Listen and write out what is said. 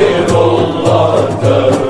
bir yollarda